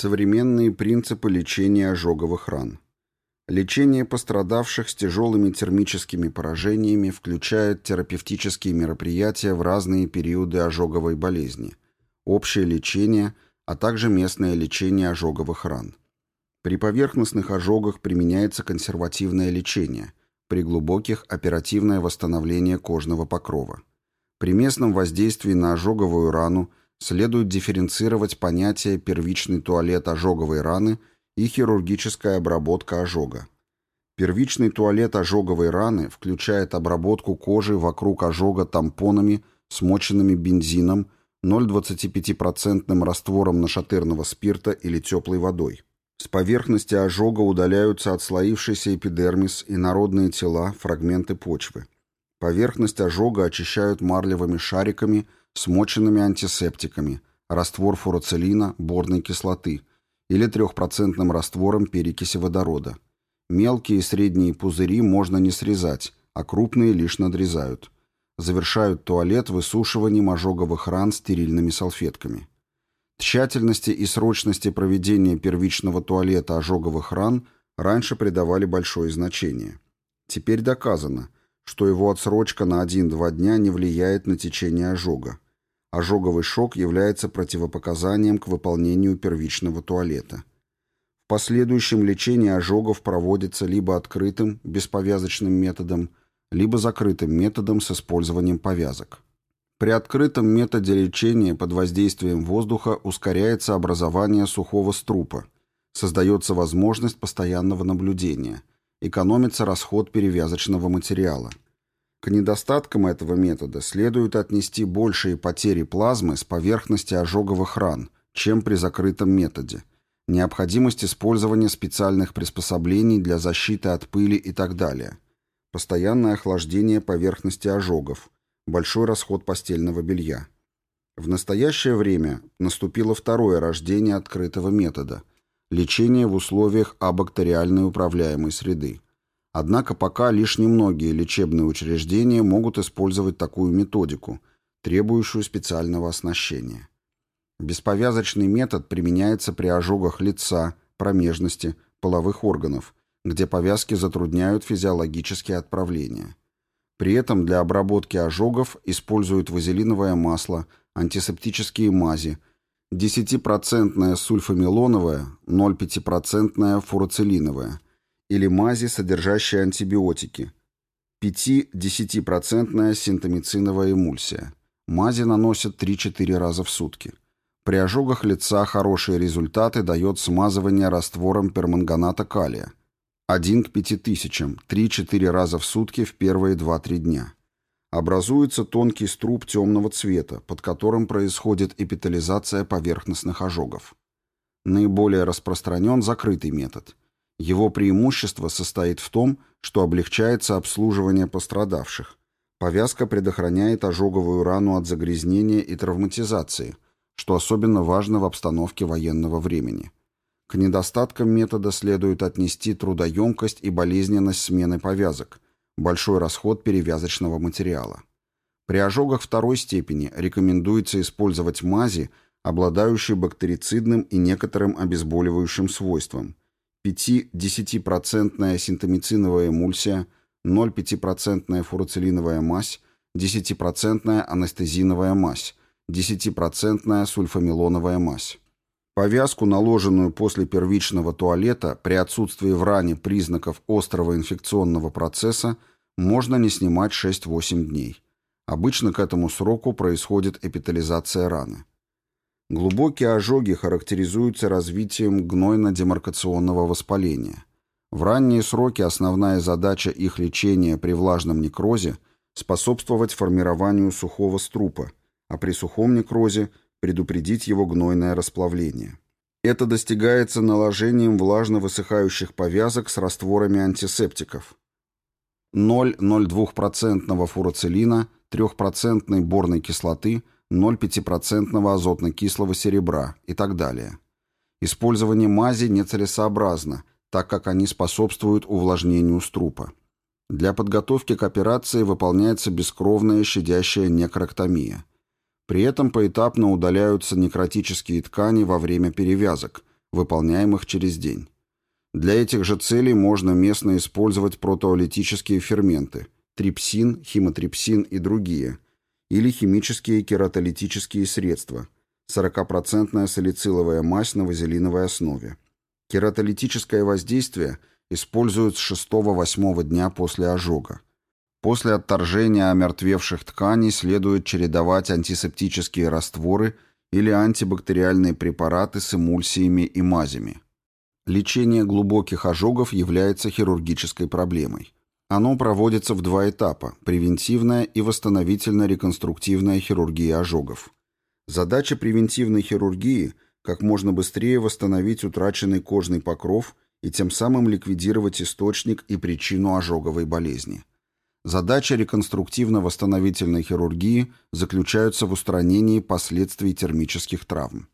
Современные принципы лечения ожоговых ран. Лечение пострадавших с тяжелыми термическими поражениями включает терапевтические мероприятия в разные периоды ожоговой болезни, общее лечение, а также местное лечение ожоговых ран. При поверхностных ожогах применяется консервативное лечение, при глубоких – оперативное восстановление кожного покрова. При местном воздействии на ожоговую рану следует дифференцировать понятие первичный туалет ожоговой раны и хирургическая обработка ожога. Первичный туалет ожоговой раны включает обработку кожи вокруг ожога тампонами, смоченными бензином, 0,25% раствором нашатырного спирта или теплой водой. С поверхности ожога удаляются отслоившийся эпидермис и народные тела, фрагменты почвы. Поверхность ожога очищают марлевыми шариками, смоченными антисептиками, раствор фурацелина, борной кислоты или трехпроцентным раствором перекиси водорода. Мелкие и средние пузыри можно не срезать, а крупные лишь надрезают. Завершают туалет высушиванием ожоговых ран стерильными салфетками. Тщательности и срочности проведения первичного туалета ожоговых ран раньше придавали большое значение. Теперь доказано, что его отсрочка на 1-2 дня не влияет на течение ожога. Ожоговый шок является противопоказанием к выполнению первичного туалета. В последующем лечение ожогов проводится либо открытым, бесповязочным методом, либо закрытым методом с использованием повязок. При открытом методе лечения под воздействием воздуха ускоряется образование сухого струпа, создается возможность постоянного наблюдения, экономится расход перевязочного материала. К недостаткам этого метода следует отнести большие потери плазмы с поверхности ожоговых ран, чем при закрытом методе, необходимость использования специальных приспособлений для защиты от пыли и так далее, постоянное охлаждение поверхности ожогов – большой расход постельного белья. В настоящее время наступило второе рождение открытого метода – лечение в условиях абактериальной управляемой среды. Однако пока лишь немногие лечебные учреждения могут использовать такую методику, требующую специального оснащения. Бесповязочный метод применяется при ожогах лица, промежности, половых органов, где повязки затрудняют физиологические отправления. При этом для обработки ожогов используют вазелиновое масло, антисептические мази, 10% сульфамилоновое, 0,5% фурацилиновое или мази, содержащие антибиотики, 5-10% синтомициновая эмульсия. Мази наносят 3-4 раза в сутки. При ожогах лица хорошие результаты дает смазывание раствором перманганата калия. 1 к 5000, 3-4 раза в сутки в первые 2-3 дня. Образуется тонкий струп темного цвета, под которым происходит эпитализация поверхностных ожогов. Наиболее распространен закрытый метод. Его преимущество состоит в том, что облегчается обслуживание пострадавших. Повязка предохраняет ожоговую рану от загрязнения и травматизации, что особенно важно в обстановке военного времени. К недостаткам метода следует отнести трудоемкость и болезненность смены повязок, большой расход перевязочного материала. При ожогах второй степени рекомендуется использовать мази, обладающие бактерицидным и некоторым обезболивающим свойством. 5-10% синтомициновая эмульсия, 0,5% фурацилиновая мазь, 10% анестезиновая мазь, 10% сульфамилоновая мазь. Повязку, наложенную после первичного туалета, при отсутствии в ране признаков острого инфекционного процесса, можно не снимать 6-8 дней. Обычно к этому сроку происходит эпитализация раны. Глубокие ожоги характеризуются развитием гнойно-демаркационного воспаления. В ранние сроки основная задача их лечения при влажном некрозе – способствовать формированию сухого струпа, а при сухом некрозе – предупредить его гнойное расплавление. Это достигается наложением влажно-высыхающих повязок с растворами антисептиков. 0,02% фурацилина, 3% борной кислоты, 0,5% азотно-кислого серебра и так далее. Использование мази нецелесообразно, так как они способствуют увлажнению струпа. Для подготовки к операции выполняется бескровная щадящая некроктомия. При этом поэтапно удаляются некротические ткани во время перевязок, выполняемых через день. Для этих же целей можно местно использовать протеолитические ферменты – трипсин, химотрипсин и другие, или химические кератолитические средства – 40% салициловая мазь на вазелиновой основе. Кератолитическое воздействие используют с 6-8 дня после ожога. После отторжения омертвевших тканей следует чередовать антисептические растворы или антибактериальные препараты с эмульсиями и мазями. Лечение глубоких ожогов является хирургической проблемой. Оно проводится в два этапа – превентивная и восстановительно-реконструктивная хирургия ожогов. Задача превентивной хирургии – как можно быстрее восстановить утраченный кожный покров и тем самым ликвидировать источник и причину ожоговой болезни. Задача реконструктивно-восстановительной хирургии заключается в устранении последствий термических травм.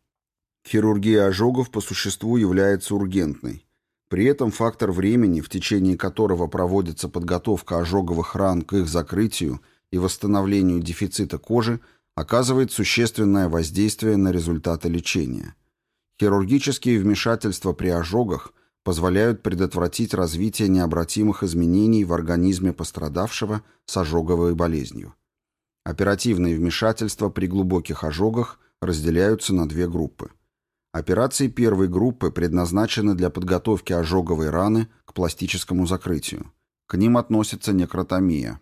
Хирургия ожогов по существу является ургентной. При этом фактор времени, в течение которого проводится подготовка ожоговых ран к их закрытию и восстановлению дефицита кожи, оказывает существенное воздействие на результаты лечения. Хирургические вмешательства при ожогах – позволяют предотвратить развитие необратимых изменений в организме пострадавшего с ожоговой болезнью. Оперативные вмешательства при глубоких ожогах разделяются на две группы. Операции первой группы предназначены для подготовки ожоговой раны к пластическому закрытию. К ним относится некротомия,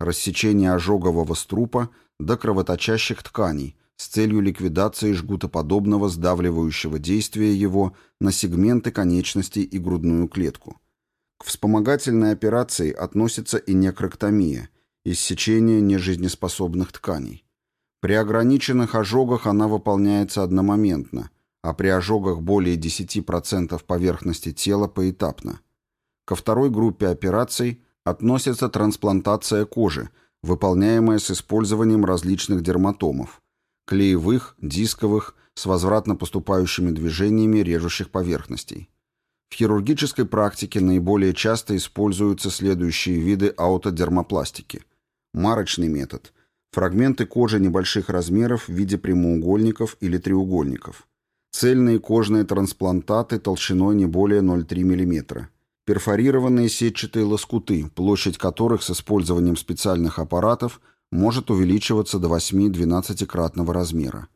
рассечение ожогового струпа до кровоточащих тканей, с целью ликвидации жгутоподобного сдавливающего действия его на сегменты конечностей и грудную клетку. К вспомогательной операции относится и некроктомия, иссечение нежизнеспособных тканей. При ограниченных ожогах она выполняется одномоментно, а при ожогах более 10% поверхности тела поэтапно. Ко второй группе операций относится трансплантация кожи, выполняемая с использованием различных дерматомов, клеевых, дисковых, с возвратно поступающими движениями режущих поверхностей. В хирургической практике наиболее часто используются следующие виды аутодермопластики. Марочный метод. Фрагменты кожи небольших размеров в виде прямоугольников или треугольников. Цельные кожные трансплантаты толщиной не более 0,3 мм. Перфорированные сетчатые лоскуты, площадь которых с использованием специальных аппаратов – может увеличиваться до 8-12-кратного размера.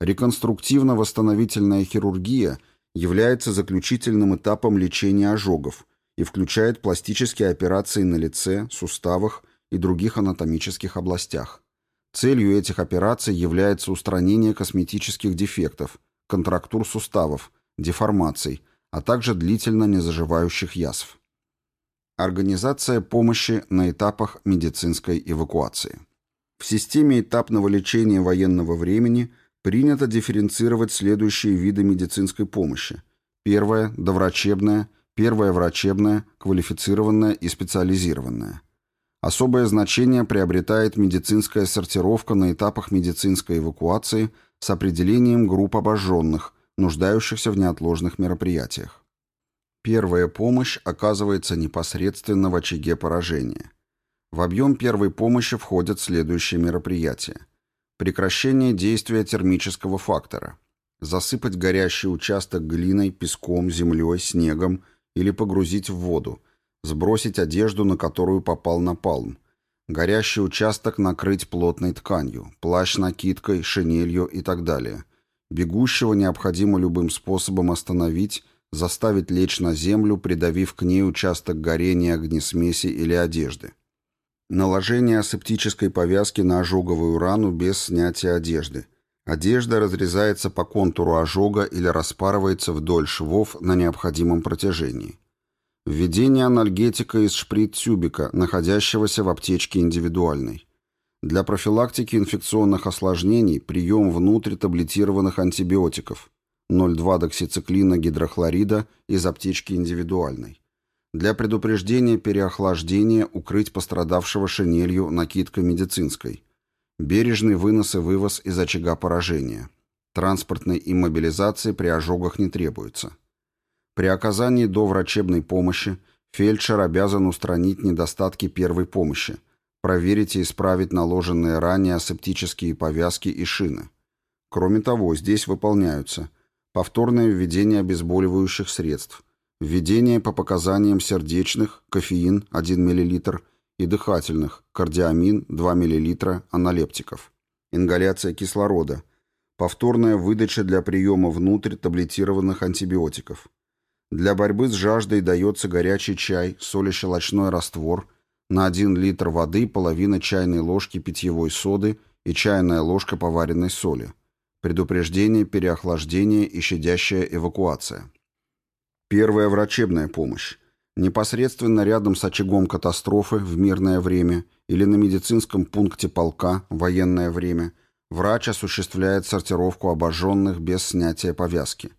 Реконструктивно-восстановительная хирургия является заключительным этапом лечения ожогов и включает пластические операции на лице, суставах и других анатомических областях. Целью этих операций является устранение косметических дефектов, контрактур суставов, деформаций, а также длительно незаживающих язв. Организация помощи на этапах медицинской эвакуации. В системе этапного лечения военного времени принято дифференцировать следующие виды медицинской помощи. Первая – доврачебная, первая врачебная, квалифицированная и специализированная. Особое значение приобретает медицинская сортировка на этапах медицинской эвакуации с определением групп обожженных, нуждающихся в неотложных мероприятиях. Первая помощь оказывается непосредственно в очаге поражения – в объем первой помощи входят следующие мероприятия. Прекращение действия термического фактора. Засыпать горящий участок глиной, песком, землей, снегом или погрузить в воду. Сбросить одежду, на которую попал напалм. Горящий участок накрыть плотной тканью, плащ накидкой, шинелью и так далее. Бегущего необходимо любым способом остановить, заставить лечь на землю, придавив к ней участок горения огнесмеси или одежды. Наложение асептической повязки на ожоговую рану без снятия одежды. Одежда разрезается по контуру ожога или распарывается вдоль швов на необходимом протяжении. Введение анальгетика из шприц-тюбика, находящегося в аптечке индивидуальной. Для профилактики инфекционных осложнений прием внутрь таблетированных антибиотиков 0,2-доксициклина гидрохлорида из аптечки индивидуальной. Для предупреждения переохлаждения укрыть пострадавшего шинелью, накидкой медицинской. Бережный вынос и вывоз из очага поражения. Транспортной иммобилизации при ожогах не требуется. При оказании доврачебной помощи фельдшер обязан устранить недостатки первой помощи, проверить и исправить наложенные ранее асептические повязки и шины. Кроме того, здесь выполняются повторное введение обезболивающих средств, введение по показаниям сердечных, кофеин 1 мл и дыхательных, кардиамин 2 мл, аналептиков, ингаляция кислорода, повторная выдача для приема внутрь таблетированных антибиотиков. Для борьбы с жаждой дается горячий чай, солищелочной раствор, на 1 литр воды половина чайной ложки питьевой соды и чайная ложка поваренной соли. Предупреждение переохлаждения и щадящая эвакуация. Первая врачебная помощь. Непосредственно рядом с очагом катастрофы в мирное время или на медицинском пункте полка военное время врач осуществляет сортировку обожженных без снятия повязки.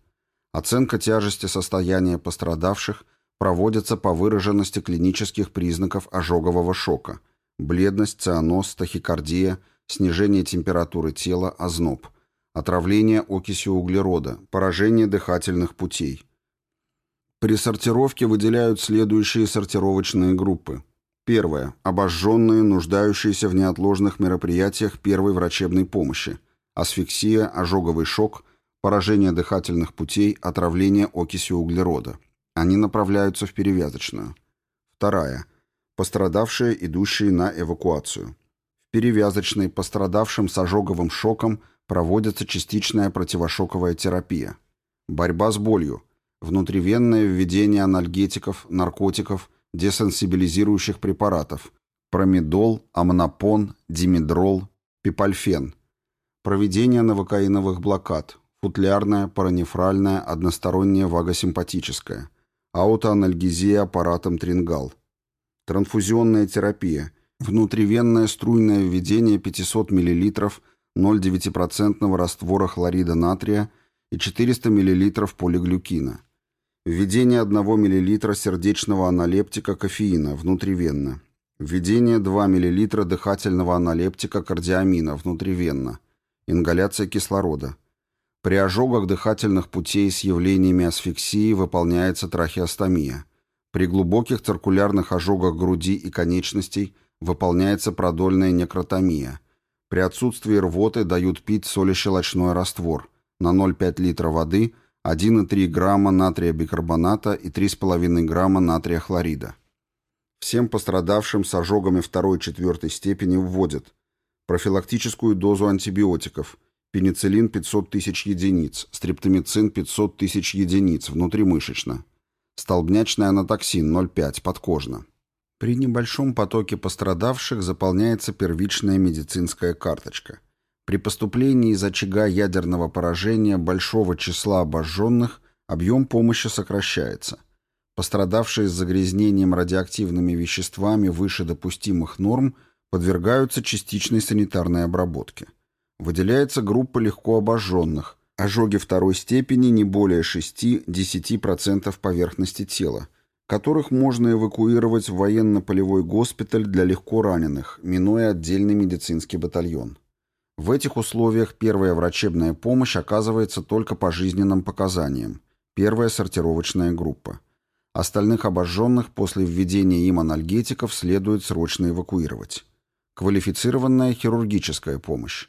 Оценка тяжести состояния пострадавших проводится по выраженности клинических признаков ожогового шока – бледность, цианоз, тахикардия, снижение температуры тела, озноб, отравление окисью углерода, поражение дыхательных путей. При сортировке выделяют следующие сортировочные группы. Первое. Обожженные, нуждающиеся в неотложных мероприятиях первой врачебной помощи. Асфиксия, ожоговый шок, поражение дыхательных путей, отравление окисью углерода. Они направляются в перевязочную. Вторая. Пострадавшие, идущие на эвакуацию. В перевязочной пострадавшим с ожоговым шоком проводится частичная противошоковая терапия. Борьба с болью. Внутривенное введение анальгетиков, наркотиков, десенсибилизирующих препаратов. Промедол, амнопон, димедрол, пипальфен. Проведение новокаиновых блокад. Футлярная, паранефральная, односторонняя вагосимпатическая. Аутоанальгезия аппаратом Трингал, трансфузионная терапия, внутривенное струйное введение 500 мл 0,9% раствора хлорида натрия и 400 мл полиглюкина, введение 1 мл сердечного аналептика кофеина внутривенно, введение 2 мл дыхательного аналептика кардиамина внутривенно, ингаляция кислорода – при ожогах дыхательных путей с явлениями асфиксии выполняется трахеостомия. При глубоких циркулярных ожогах груди и конечностей выполняется продольная некротомия. При отсутствии рвоты дают пить солищелочной раствор на 0,5 литра воды, 1,3 грамма натрия бикарбоната и 3,5 грамма натрия хлорида. Всем пострадавшим с ожогами 2-4 степени вводят профилактическую дозу антибиотиков – Пенициллин 500 тысяч единиц, стрептомицин 500 тысяч единиц, внутримышечно. Столбнячный анатоксин 0,5, подкожно. При небольшом потоке пострадавших заполняется первичная медицинская карточка. При поступлении из очага ядерного поражения большого числа обожженных объем помощи сокращается. Пострадавшие с загрязнением радиоактивными веществами выше допустимых норм подвергаются частичной санитарной обработке. Выделяется группа легко обожженных. Ожоги второй степени не более 6-10% поверхности тела, которых можно эвакуировать в военно-полевой госпиталь для легко раненых, минуя отдельный медицинский батальон. В этих условиях первая врачебная помощь оказывается только по жизненным показаниям. Первая сортировочная группа. Остальных обожженных после введения им анальгетиков следует срочно эвакуировать. Квалифицированная хирургическая помощь.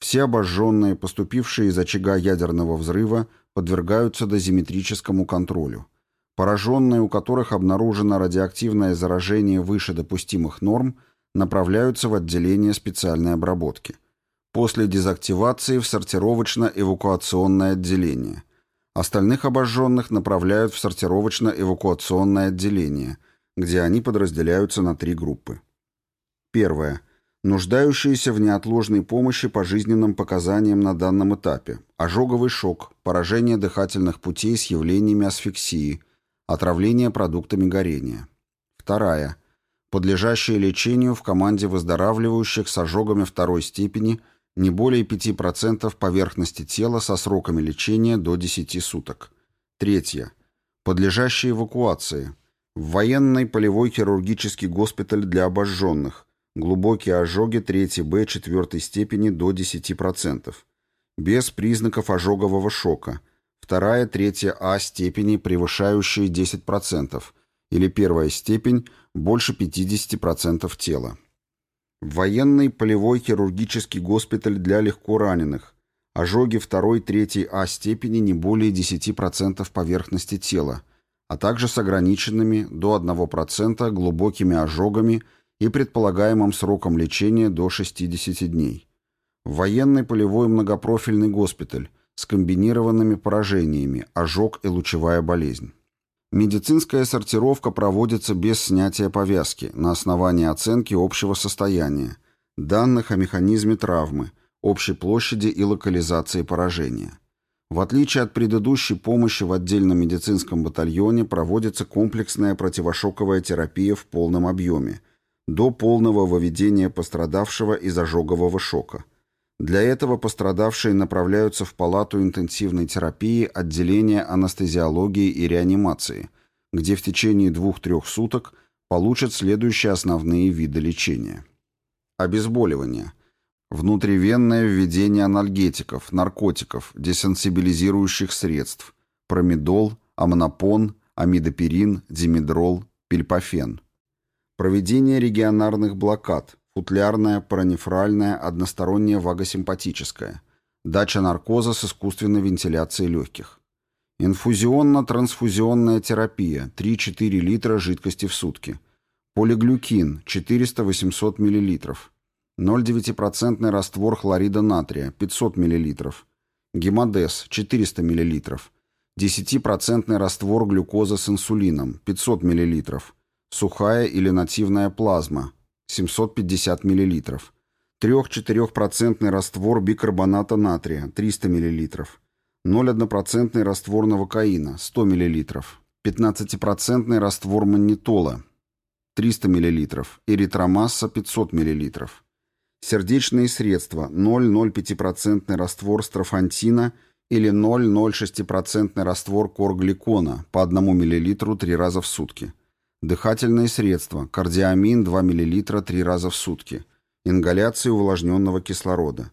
Все обожженные, поступившие из очага ядерного взрыва, подвергаются дозиметрическому контролю. Пораженные, у которых обнаружено радиоактивное заражение выше допустимых норм, направляются в отделение специальной обработки. После дезактивации в сортировочно-эвакуационное отделение. Остальных обожженных направляют в сортировочно-эвакуационное отделение, где они подразделяются на три группы. Первое нуждающиеся в неотложной помощи по жизненным показаниям на данном этапе, ожоговый шок, поражение дыхательных путей с явлениями асфиксии, отравление продуктами горения. Вторая. Подлежащие лечению в команде выздоравливающих с ожогами второй степени не более 5% поверхности тела со сроками лечения до 10 суток. Третье. Подлежащие эвакуации. В военный полевой хирургический госпиталь для обожженных, Глубокие ожоги 3Б 4 степени до 10%. Без признаков ожогового шока. Вторая, третья А степени, превышающие 10%. Или первая степень, больше 50% тела. Военный полевой хирургический госпиталь для легко раненых. ожоги 2-3 А степени не более 10% поверхности тела, а также с ограниченными до 1% глубокими ожогами и предполагаемым сроком лечения до 60 дней. Военный полевой многопрофильный госпиталь с комбинированными поражениями, ожог и лучевая болезнь. Медицинская сортировка проводится без снятия повязки на основании оценки общего состояния, данных о механизме травмы, общей площади и локализации поражения. В отличие от предыдущей помощи в отдельном медицинском батальоне проводится комплексная противошоковая терапия в полном объеме, до полного выведения пострадавшего из ожогового шока. Для этого пострадавшие направляются в палату интенсивной терапии отделения анестезиологии и реанимации, где в течение двух-трех суток получат следующие основные виды лечения. Обезболивание. Внутривенное введение анальгетиков, наркотиков, десенсибилизирующих средств, промедол, амнопон, амидоперин, димедрол, пельпофен. Проведение регионарных блокад, футлярная, паранефральная, односторонняя вагосимпатическая, дача наркоза с искусственной вентиляцией легких. Инфузионно-трансфузионная терапия 3-4 литра жидкости в сутки. Полиглюкин 400-800 мл. 0,9% раствор хлорида натрия 500 мл. Гемодез 400 мл. 10% раствор глюкозы с инсулином 500 мл. Сухая или нативная плазма 750 мл. 3-4% раствор бикарбоната натрия 300 мл. 0,1% раствор новокаина 100 мл. 15% раствор маннитола 300 мл. Эритромасса 500 мл. Сердечные средства 0,05% раствор строфантина или 0,06% раствор коргликона по 1 мл 3 раза в сутки. Дыхательные средства. Кардиамин 2 мл 3 раза в сутки. Ингаляция увлажненного кислорода.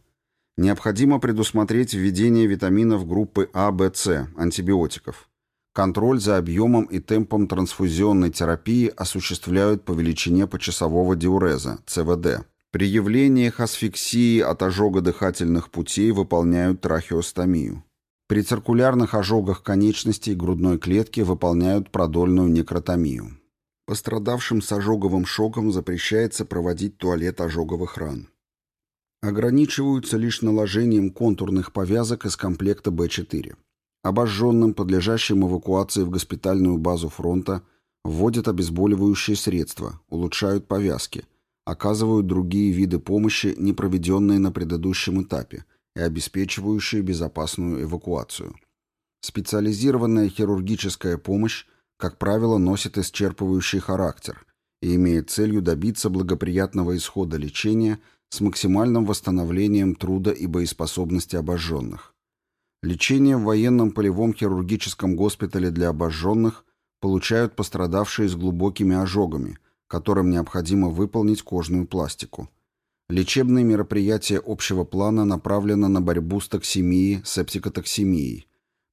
Необходимо предусмотреть введение витаминов группы А, В, С, антибиотиков. Контроль за объемом и темпом трансфузионной терапии осуществляют по величине почасового диуреза, ЦВД. При явлениях асфиксии от ожога дыхательных путей выполняют трахеостомию. При циркулярных ожогах конечностей грудной клетки выполняют продольную некротомию. Пострадавшим с ожоговым шоком запрещается проводить туалет ожоговых ран. Ограничиваются лишь наложением контурных повязок из комплекта Б4. Обожженным, подлежащим эвакуации в госпитальную базу фронта, вводят обезболивающие средства, улучшают повязки, оказывают другие виды помощи, не проведенные на предыдущем этапе, и обеспечивающие безопасную эвакуацию. Специализированная хирургическая помощь как правило, носит исчерпывающий характер и имеет целью добиться благоприятного исхода лечения с максимальным восстановлением труда и боеспособности обожженных. Лечение в военном полевом хирургическом госпитале для обожженных получают пострадавшие с глубокими ожогами, которым необходимо выполнить кожную пластику. Лечебные мероприятия общего плана направлены на борьбу с токсемией, септикотоксемией,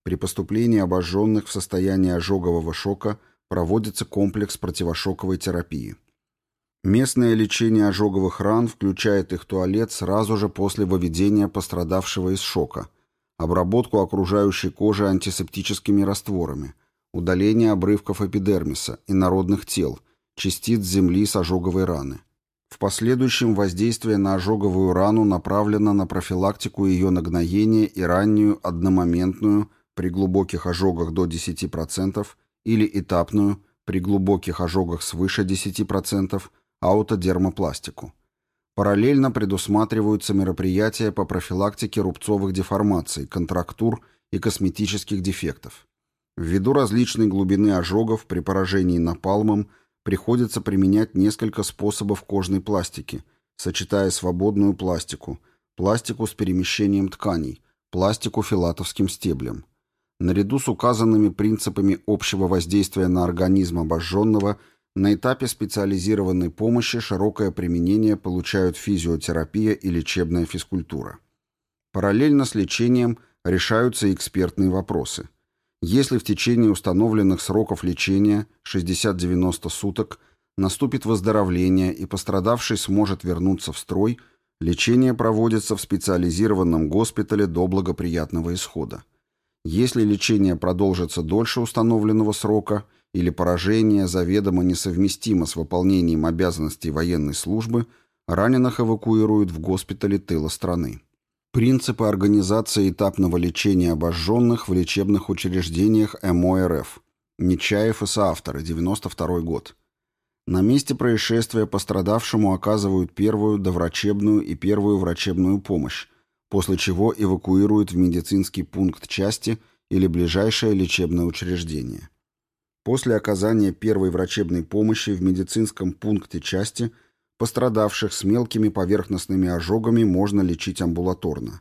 при поступлении обожженных в состояние ожогового шока проводится комплекс противошоковой терапии. Местное лечение ожоговых ран включает их туалет сразу же после выведения пострадавшего из шока, обработку окружающей кожи антисептическими растворами, удаление обрывков эпидермиса, и народных тел, частиц земли с ожоговой раны. В последующем воздействие на ожоговую рану направлено на профилактику ее нагноения и раннюю одномоментную при глубоких ожогах до 10% или этапную при глубоких ожогах свыше 10% аутодермопластику. Параллельно предусматриваются мероприятия по профилактике рубцовых деформаций, контрактур и косметических дефектов. Ввиду различной глубины ожогов при поражении напалмом приходится применять несколько способов кожной пластики, сочетая свободную пластику, пластику с перемещением тканей, пластику филатовским стеблем. Наряду с указанными принципами общего воздействия на организм обожженного на этапе специализированной помощи широкое применение получают физиотерапия и лечебная физкультура. Параллельно с лечением решаются экспертные вопросы. Если в течение установленных сроков лечения 60-90 суток наступит выздоровление и пострадавший сможет вернуться в строй, Лечение проводится в специализированном госпитале до благоприятного исхода. Если лечение продолжится дольше установленного срока или поражение заведомо несовместимо с выполнением обязанностей военной службы, раненых эвакуируют в госпитале тыла страны. Принципы организации этапного лечения обожженных в лечебных учреждениях МОРФ. Нечаев и соавторы, 92 год. На месте происшествия пострадавшему оказывают первую доврачебную и первую врачебную помощь, после чего эвакуируют в медицинский пункт части или ближайшее лечебное учреждение. После оказания первой врачебной помощи в медицинском пункте части пострадавших с мелкими поверхностными ожогами можно лечить амбулаторно.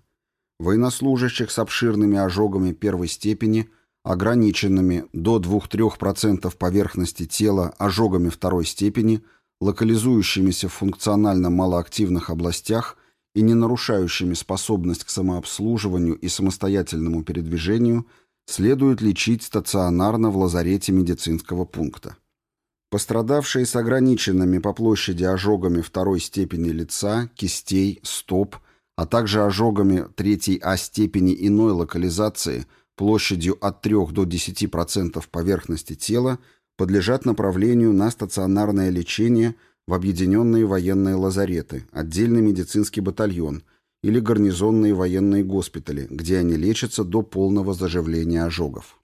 Военнослужащих с обширными ожогами первой степени – ограниченными до 2-3% поверхности тела ожогами второй степени, локализующимися в функционально малоактивных областях и не нарушающими способность к самообслуживанию и самостоятельному передвижению, следует лечить стационарно в лазарете медицинского пункта. Пострадавшие с ограниченными по площади ожогами второй степени лица, кистей, стоп, а также ожогами третьей А степени иной локализации – площадью от 3 до 10% поверхности тела подлежат направлению на стационарное лечение в объединенные военные лазареты, отдельный медицинский батальон или гарнизонные военные госпитали, где они лечатся до полного заживления ожогов.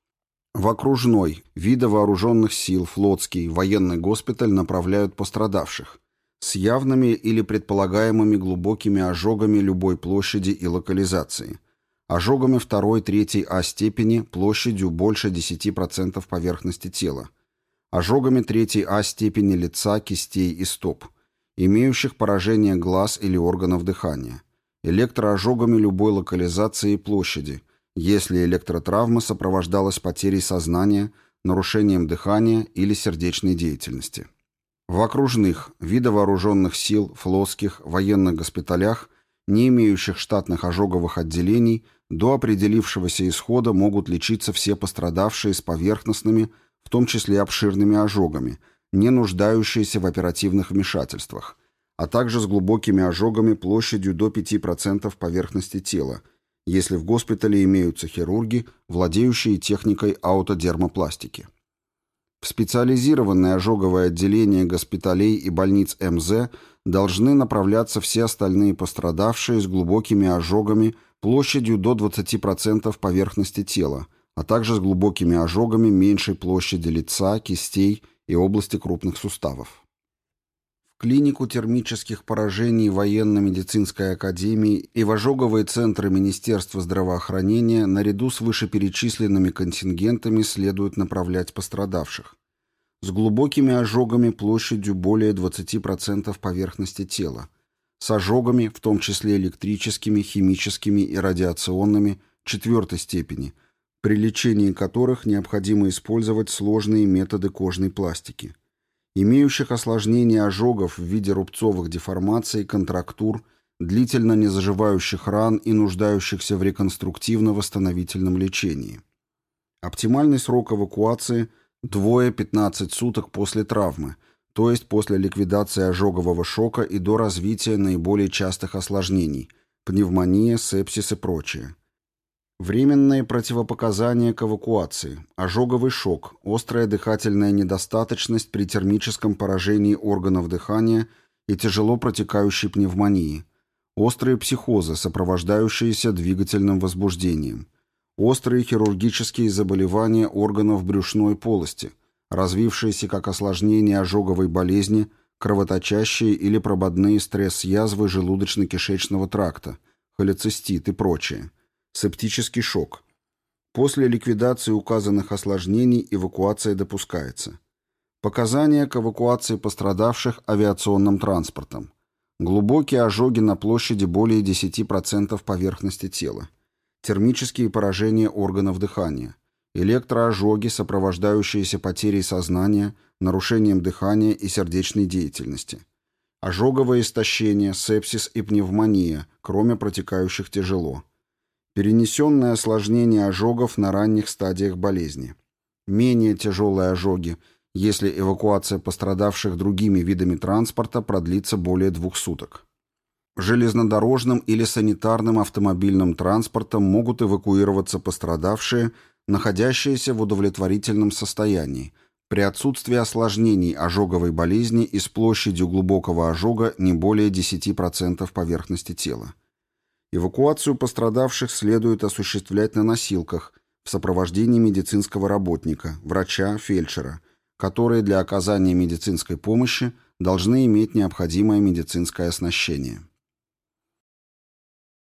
В окружной, вида вооруженных сил, флотский, военный госпиталь направляют пострадавших с явными или предполагаемыми глубокими ожогами любой площади и локализации – ожогами второй, третьей А степени площадью больше 10% поверхности тела, ожогами третьей А степени лица, кистей и стоп, имеющих поражение глаз или органов дыхания, электроожогами любой локализации и площади, если электротравма сопровождалась потерей сознания, нарушением дыхания или сердечной деятельности. В окружных, видовооруженных сил, флотских, военных госпиталях, не имеющих штатных ожоговых отделений – до определившегося исхода могут лечиться все пострадавшие с поверхностными, в том числе обширными ожогами, не нуждающиеся в оперативных вмешательствах, а также с глубокими ожогами площадью до 5% поверхности тела, если в госпитале имеются хирурги, владеющие техникой аутодермопластики. В специализированное ожоговое отделение госпиталей и больниц МЗ должны направляться все остальные пострадавшие с глубокими ожогами площадью до 20% поверхности тела, а также с глубокими ожогами меньшей площади лица, кистей и области крупных суставов. В клинику термических поражений военно-медицинской академии и в ожоговые центры Министерства здравоохранения наряду с вышеперечисленными контингентами следует направлять пострадавших. С глубокими ожогами площадью более 20% поверхности тела, с ожогами, в том числе электрическими, химическими и радиационными, четвертой степени, при лечении которых необходимо использовать сложные методы кожной пластики, имеющих осложнения ожогов в виде рубцовых деформаций, контрактур, длительно не заживающих ран и нуждающихся в реконструктивно-восстановительном лечении. Оптимальный срок эвакуации – двое-15 суток после травмы – то есть после ликвидации ожогового шока и до развития наиболее частых осложнений – пневмония, сепсис и прочее. Временные противопоказания к эвакуации, ожоговый шок, острая дыхательная недостаточность при термическом поражении органов дыхания и тяжело протекающей пневмонии, острые психозы, сопровождающиеся двигательным возбуждением, острые хирургические заболевания органов брюшной полости, развившиеся как осложнение ожоговой болезни, кровоточащие или прободные стресс-язвы желудочно-кишечного тракта, холецистит и прочее, септический шок. После ликвидации указанных осложнений эвакуация допускается. Показания к эвакуации пострадавших авиационным транспортом. Глубокие ожоги на площади более 10% поверхности тела. Термические поражения органов дыхания электроожоги, сопровождающиеся потерей сознания, нарушением дыхания и сердечной деятельности, ожоговое истощение, сепсис и пневмония, кроме протекающих тяжело, перенесенное осложнение ожогов на ранних стадиях болезни, менее тяжелые ожоги, если эвакуация пострадавших другими видами транспорта продлится более двух суток. железнодорожным или санитарным автомобильным транспортом могут эвакуироваться пострадавшие, находящиеся в удовлетворительном состоянии, при отсутствии осложнений ожоговой болезни и с площадью глубокого ожога не более 10% поверхности тела. Эвакуацию пострадавших следует осуществлять на носилках в сопровождении медицинского работника, врача, фельдшера, которые для оказания медицинской помощи должны иметь необходимое медицинское оснащение.